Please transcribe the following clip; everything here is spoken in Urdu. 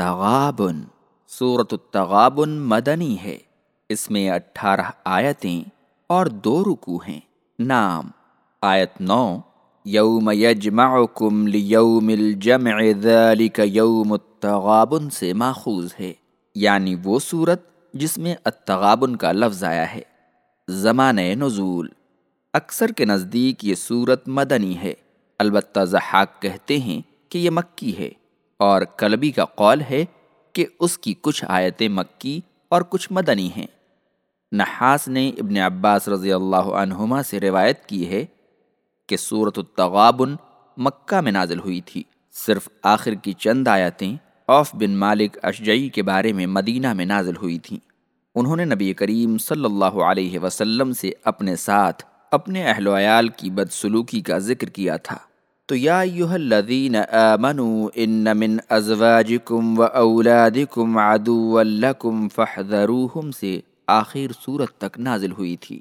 التغابن صورت التغابن مدنی ہے۔ اس میں اٹھارہ آیتیں اور دو رکو ہیں۔ نام آیت نو۔ یوم یجمعکم لیوم الجمع ذالک یوم التغابن سے ماخوذ ہے۔ یعنی وہ صورت جس میں التغابن کا لفظ آیا ہے۔ زمانۂ نزول۔ اکثر کے نزدیک یہ صورت مدنی ہے۔ البتہ زحاق کہتے ہیں کہ یہ مکی ہے۔ اور کلبی کا قول ہے کہ اس کی کچھ آیتیں مکی اور کچھ مدنی ہیں۔ نحاس نے ابن عباس رضی اللہ عنہما سے روایت کی ہے کہ صورت التغابن مکہ میں نازل ہوئی تھی۔ صرف آخر کی چند آیتیں اوف بن مالک اشجعی کے بارے میں مدینہ میں نازل ہوئی تھیں۔ انہوں نے نبی کریم صلی اللہ علیہ وسلم سے اپنے ساتھ اپنے اہل و عیال کی بدسلوکی کا ذکر کیا تھا۔ تو یا ایوہ الذین آمنوا ان من ازواجکم و اولادکم عدوا لکم فاحذروہم سے آخر صورت تک نازل ہوئی تھی۔